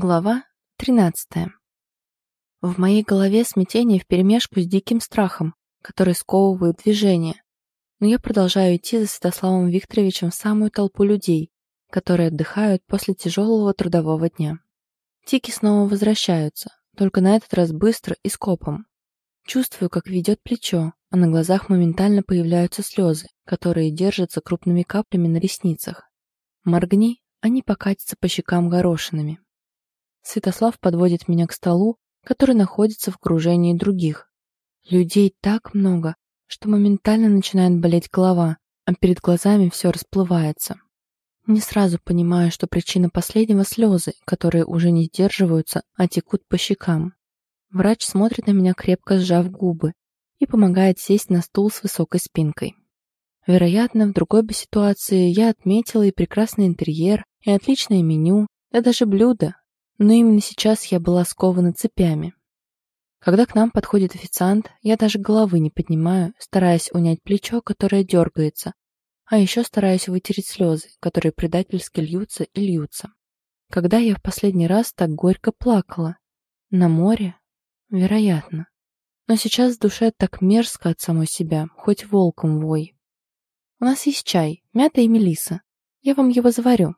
Глава 13. В моей голове смятение вперемешку с диким страхом, который сковывает движение. Но я продолжаю идти за Святославом Викторовичем в самую толпу людей, которые отдыхают после тяжелого трудового дня. Тики снова возвращаются, только на этот раз быстро и скопом. Чувствую, как ведет плечо, а на глазах моментально появляются слезы, которые держатся крупными каплями на ресницах. Моргни, они покатятся по щекам горошинами. Святослав подводит меня к столу, который находится в окружении других. Людей так много, что моментально начинает болеть голова, а перед глазами все расплывается. Не сразу понимаю, что причина последнего слезы, которые уже не сдерживаются, а текут по щекам. Врач смотрит на меня, крепко сжав губы, и помогает сесть на стул с высокой спинкой. Вероятно, в другой бы ситуации я отметила и прекрасный интерьер, и отличное меню, да даже блюда, но именно сейчас я была скована цепями. Когда к нам подходит официант, я даже головы не поднимаю, стараясь унять плечо, которое дергается, а еще стараюсь вытереть слезы, которые предательски льются и льются. Когда я в последний раз так горько плакала? На море? Вероятно. Но сейчас в душе так мерзко от самой себя, хоть волком вой. У нас есть чай, мята и мелиса. Я вам его заварю.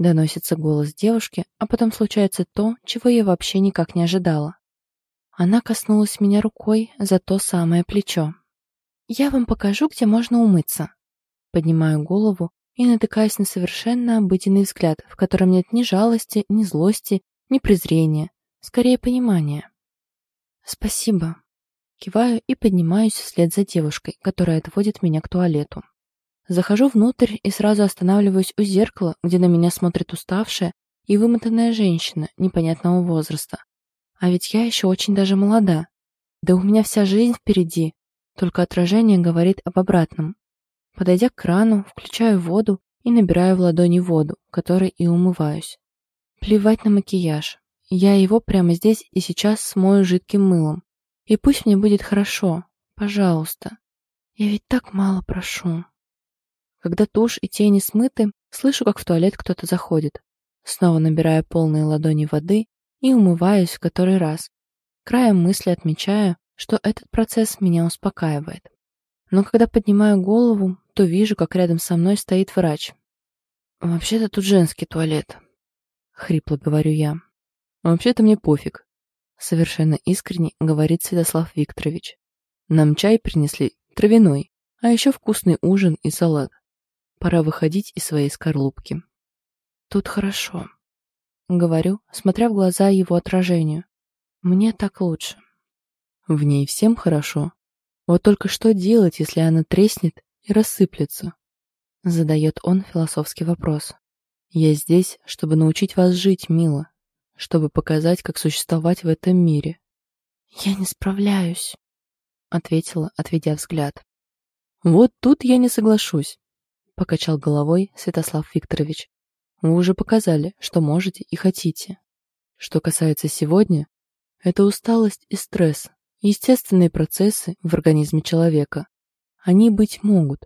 Доносится голос девушки, а потом случается то, чего я вообще никак не ожидала. Она коснулась меня рукой за то самое плечо. «Я вам покажу, где можно умыться». Поднимаю голову и натыкаюсь на совершенно обыденный взгляд, в котором нет ни жалости, ни злости, ни презрения, скорее понимания. «Спасибо». Киваю и поднимаюсь вслед за девушкой, которая отводит меня к туалету. Захожу внутрь и сразу останавливаюсь у зеркала, где на меня смотрит уставшая и вымотанная женщина непонятного возраста. А ведь я еще очень даже молода. Да у меня вся жизнь впереди, только отражение говорит об обратном. Подойдя к крану, включаю воду и набираю в ладони воду, которой и умываюсь. Плевать на макияж. Я его прямо здесь и сейчас смою жидким мылом. И пусть мне будет хорошо. Пожалуйста. Я ведь так мало прошу. Когда тушь и тени смыты, слышу, как в туалет кто-то заходит. Снова набираю полные ладони воды и умываюсь в который раз. Краем мысли отмечаю, что этот процесс меня успокаивает. Но когда поднимаю голову, то вижу, как рядом со мной стоит врач. «Вообще-то тут женский туалет», — хрипло говорю я. «Вообще-то мне пофиг», — совершенно искренне говорит Святослав Викторович. «Нам чай принесли травяной, а еще вкусный ужин и салат. Пора выходить из своей скорлупки. Тут хорошо. Говорю, смотря в глаза его отражению. Мне так лучше. В ней всем хорошо. Вот только что делать, если она треснет и рассыплется? Задает он философский вопрос. Я здесь, чтобы научить вас жить, мило. Чтобы показать, как существовать в этом мире. Я не справляюсь, ответила, отведя взгляд. Вот тут я не соглашусь покачал головой Святослав Викторович. Вы уже показали, что можете и хотите. Что касается сегодня, это усталость и стресс, естественные процессы в организме человека. Они быть могут,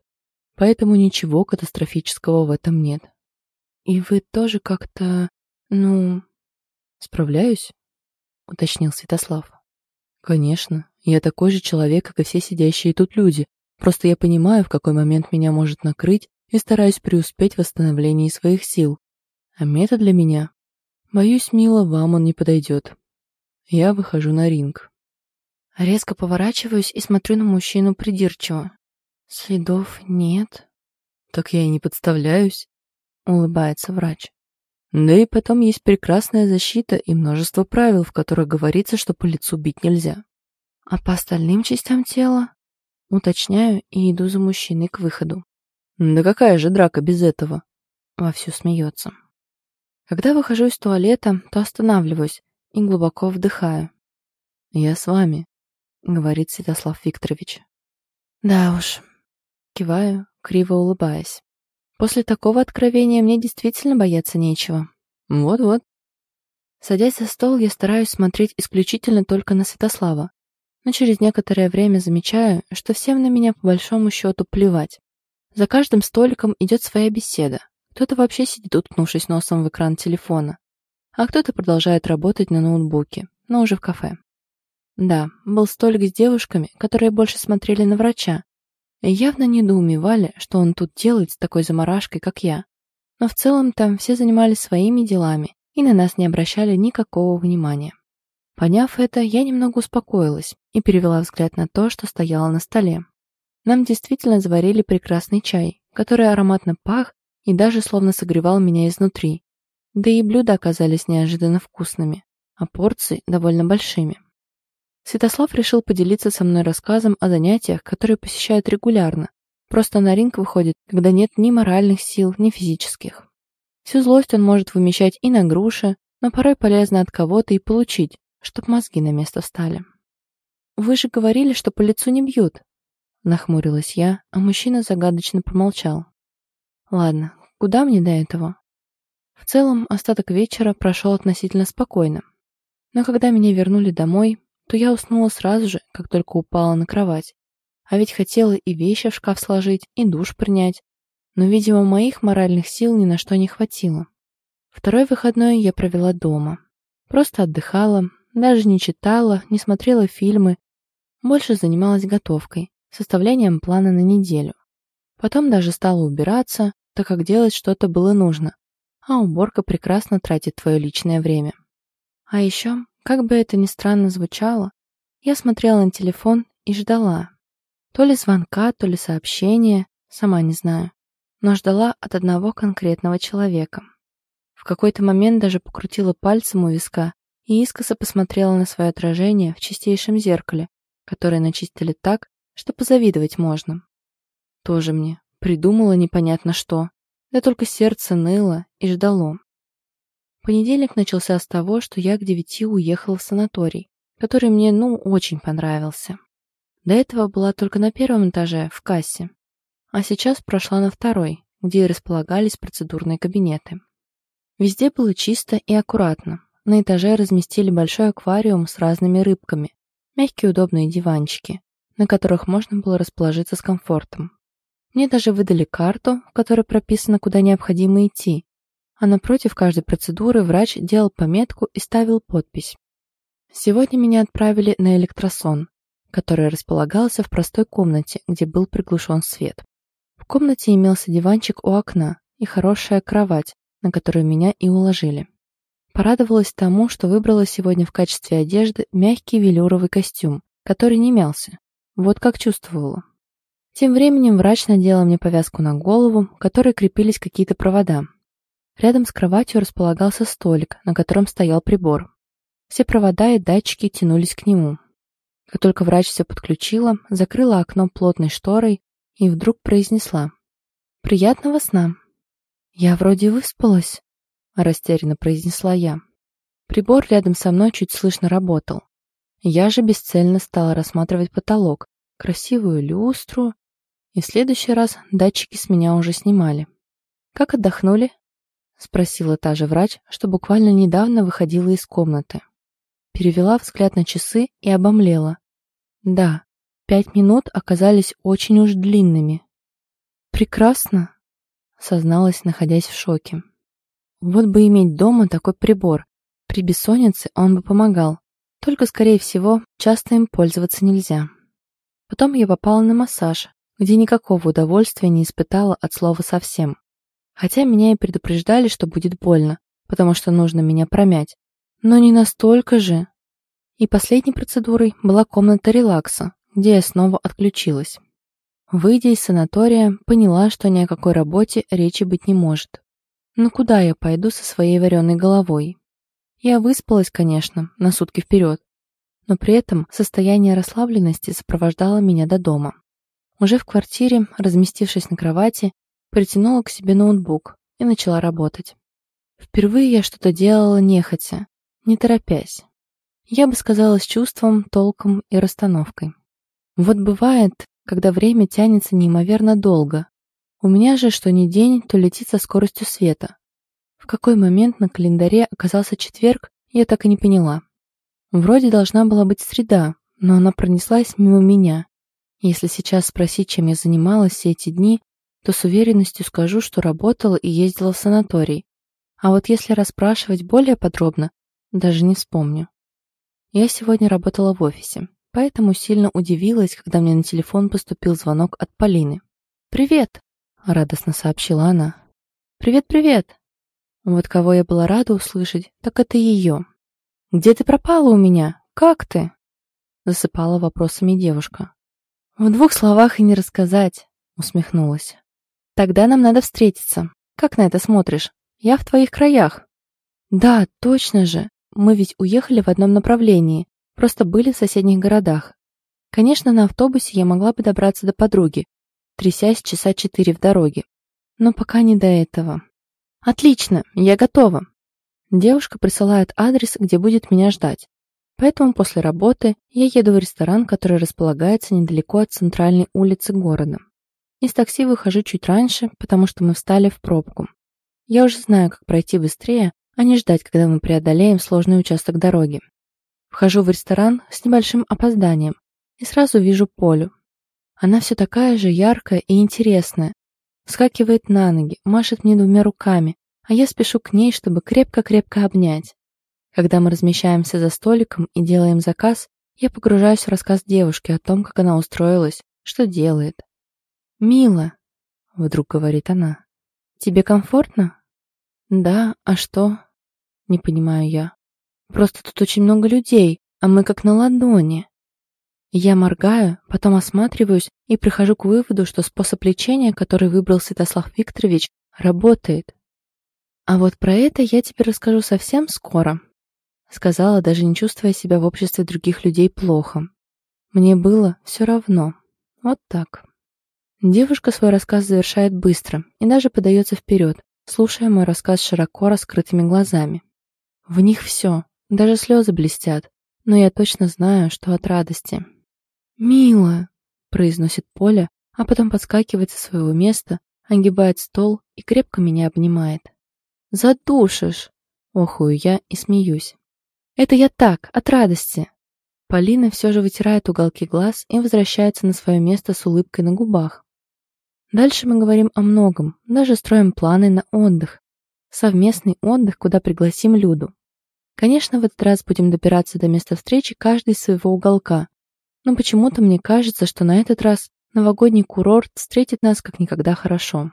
поэтому ничего катастрофического в этом нет. И вы тоже как-то, ну, справляюсь? Уточнил Святослав. Конечно, я такой же человек, как и все сидящие тут люди, просто я понимаю, в какой момент меня может накрыть, и стараюсь преуспеть в восстановлении своих сил. А метод для меня? Боюсь, мило, вам он не подойдет. Я выхожу на ринг. Резко поворачиваюсь и смотрю на мужчину придирчиво. Следов нет. Так я и не подставляюсь, улыбается врач. Да и потом есть прекрасная защита и множество правил, в которых говорится, что по лицу бить нельзя. А по остальным частям тела? Уточняю и иду за мужчиной к выходу. «Да какая же драка без этого?» Вовсю смеется. Когда выхожу из туалета, то останавливаюсь и глубоко вдыхаю. «Я с вами», — говорит Святослав Викторович. «Да уж», — киваю, криво улыбаясь. «После такого откровения мне действительно бояться нечего». «Вот-вот». Садясь за стол, я стараюсь смотреть исключительно только на Святослава, но через некоторое время замечаю, что всем на меня по большому счету плевать. За каждым столиком идет своя беседа. Кто-то вообще сидит, уткнувшись носом в экран телефона. а кто-то продолжает работать на ноутбуке, но уже в кафе. Да, был столик с девушками, которые больше смотрели на врача, и явно недоумевали, что он тут делает с такой заморашкой, как я. Но в целом там все занимались своими делами и на нас не обращали никакого внимания. Поняв это, я немного успокоилась и перевела взгляд на то, что стояло на столе. Нам действительно заварили прекрасный чай, который ароматно пах и даже словно согревал меня изнутри. Да и блюда оказались неожиданно вкусными, а порции довольно большими. Святослав решил поделиться со мной рассказом о занятиях, которые посещает регулярно. Просто на ринг выходит, когда нет ни моральных сил, ни физических. Всю злость он может вымещать и на груши, но порой полезно от кого-то и получить, чтоб мозги на место встали. «Вы же говорили, что по лицу не бьют», — нахмурилась я, а мужчина загадочно промолчал. «Ладно, куда мне до этого?» В целом, остаток вечера прошел относительно спокойно. Но когда меня вернули домой, то я уснула сразу же, как только упала на кровать. А ведь хотела и вещи в шкаф сложить, и душ принять. Но, видимо, моих моральных сил ни на что не хватило. Второй выходной я провела дома. Просто отдыхала, даже не читала, не смотрела фильмы. Больше занималась готовкой, составлением плана на неделю. Потом даже стала убираться, так как делать что-то было нужно. А уборка прекрасно тратит твое личное время. А еще как бы это ни странно звучало, я смотрела на телефон и ждала. То ли звонка, то ли сообщения, сама не знаю, но ждала от одного конкретного человека. В какой-то момент даже покрутила пальцем у виска и искоса посмотрела на свое отражение в чистейшем зеркале, которое начистили так, что позавидовать можно. Тоже мне придумала непонятно что, да только сердце ныло и ждало. Понедельник начался с того, что я к девяти уехала в санаторий, который мне, ну, очень понравился. До этого была только на первом этаже, в кассе. А сейчас прошла на второй, где и располагались процедурные кабинеты. Везде было чисто и аккуратно. На этаже разместили большой аквариум с разными рыбками, мягкие удобные диванчики, на которых можно было расположиться с комфортом. Мне даже выдали карту, в которой прописано, куда необходимо идти, а напротив каждой процедуры врач делал пометку и ставил подпись. Сегодня меня отправили на электросон, который располагался в простой комнате, где был приглушен свет. В комнате имелся диванчик у окна и хорошая кровать, на которую меня и уложили. Порадовалась тому, что выбрала сегодня в качестве одежды мягкий велюровый костюм, который не мялся. Вот как чувствовала. Тем временем врач надела мне повязку на голову, к которой крепились какие-то провода, Рядом с кроватью располагался столик, на котором стоял прибор. Все провода и датчики тянулись к нему. Как только врач все подключила, закрыла окно плотной шторой и вдруг произнесла «Приятного сна!» «Я вроде выспалась», — растерянно произнесла я. Прибор рядом со мной чуть слышно работал. Я же бесцельно стала рассматривать потолок, красивую люстру, и в следующий раз датчики с меня уже снимали. «Как отдохнули?» — спросила та же врач, что буквально недавно выходила из комнаты. Перевела взгляд на часы и обомлела. Да, пять минут оказались очень уж длинными. «Прекрасно», — созналась, находясь в шоке. «Вот бы иметь дома такой прибор. При бессоннице он бы помогал. Только, скорее всего, часто им пользоваться нельзя». Потом я попала на массаж, где никакого удовольствия не испытала от слова совсем. Хотя меня и предупреждали, что будет больно, потому что нужно меня промять. Но не настолько же. И последней процедурой была комната релакса, где я снова отключилась. Выйдя из санатория, поняла, что ни о какой работе речи быть не может. Но куда я пойду со своей вареной головой? Я выспалась, конечно, на сутки вперед, но при этом состояние расслабленности сопровождало меня до дома. Уже в квартире, разместившись на кровати, притянула к себе ноутбук и начала работать. Впервые я что-то делала нехотя, не торопясь. Я бы сказала с чувством, толком и расстановкой. Вот бывает, когда время тянется неимоверно долго. У меня же что ни день, то летит со скоростью света. В какой момент на календаре оказался четверг, я так и не поняла. Вроде должна была быть среда, но она пронеслась мимо меня. Если сейчас спросить, чем я занималась все эти дни, то с уверенностью скажу, что работала и ездила в санаторий. А вот если расспрашивать более подробно, даже не вспомню. Я сегодня работала в офисе, поэтому сильно удивилась, когда мне на телефон поступил звонок от Полины. «Привет!» — радостно сообщила она. «Привет-привет!» Вот кого я была рада услышать, так это ее. «Где ты пропала у меня? Как ты?» Засыпала вопросами девушка. «В двух словах и не рассказать», — усмехнулась. «Тогда нам надо встретиться. Как на это смотришь? Я в твоих краях». «Да, точно же. Мы ведь уехали в одном направлении, просто были в соседних городах. Конечно, на автобусе я могла бы добраться до подруги, трясясь часа четыре в дороге. Но пока не до этого. «Отлично, я готова». Девушка присылает адрес, где будет меня ждать. Поэтому после работы я еду в ресторан, который располагается недалеко от центральной улицы города. Из такси выхожу чуть раньше, потому что мы встали в пробку. Я уже знаю, как пройти быстрее, а не ждать, когда мы преодолеем сложный участок дороги. Вхожу в ресторан с небольшим опозданием и сразу вижу Полю. Она все такая же яркая и интересная, Вскакивает на ноги, машет мне двумя руками, а я спешу к ней, чтобы крепко-крепко обнять. Когда мы размещаемся за столиком и делаем заказ, я погружаюсь в рассказ девушки о том, как она устроилась, что делает. «Мила», — вдруг говорит она, — «тебе комфортно?» «Да, а что?» — не понимаю я. «Просто тут очень много людей, а мы как на ладони». Я моргаю, потом осматриваюсь и прихожу к выводу, что способ лечения, который выбрал Святослав Викторович, работает. А вот про это я тебе расскажу совсем скоро, сказала, даже не чувствуя себя в обществе других людей плохо. Мне было все равно. Вот так. Девушка свой рассказ завершает быстро и даже подается вперед, слушая мой рассказ широко раскрытыми глазами. В них все, даже слезы блестят, но я точно знаю, что от радости. «Милая!» — произносит Поля, а потом подскакивает со своего места, огибает стол и крепко меня обнимает. «Задушишь!» — охую я и смеюсь. «Это я так, от радости!» Полина все же вытирает уголки глаз и возвращается на свое место с улыбкой на губах. Дальше мы говорим о многом, даже строим планы на отдых. Совместный отдых, куда пригласим Люду. Конечно, в этот раз будем добираться до места встречи каждый из своего уголка, но почему-то мне кажется, что на этот раз новогодний курорт встретит нас как никогда хорошо.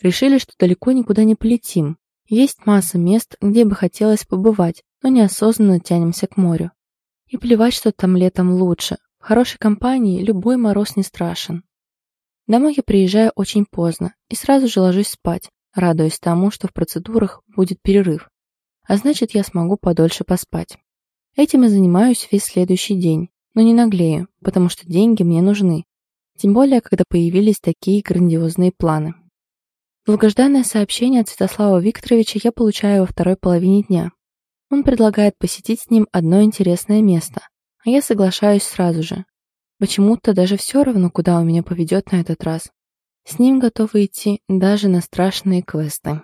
Решили, что далеко никуда не полетим. Есть масса мест, где бы хотелось побывать, но неосознанно тянемся к морю. И плевать, что там летом лучше. В хорошей компании любой мороз не страшен. Домой я приезжаю очень поздно и сразу же ложусь спать, радуясь тому, что в процедурах будет перерыв. А значит, я смогу подольше поспать. Этим и занимаюсь весь следующий день, но не наглею, потому что деньги мне нужны. Тем более, когда появились такие грандиозные планы. Долгожданное сообщение от Святослава Викторовича я получаю во второй половине дня. Он предлагает посетить с ним одно интересное место, а я соглашаюсь сразу же. Почему-то даже все равно, куда он меня поведет на этот раз. С ним готовы идти даже на страшные квесты.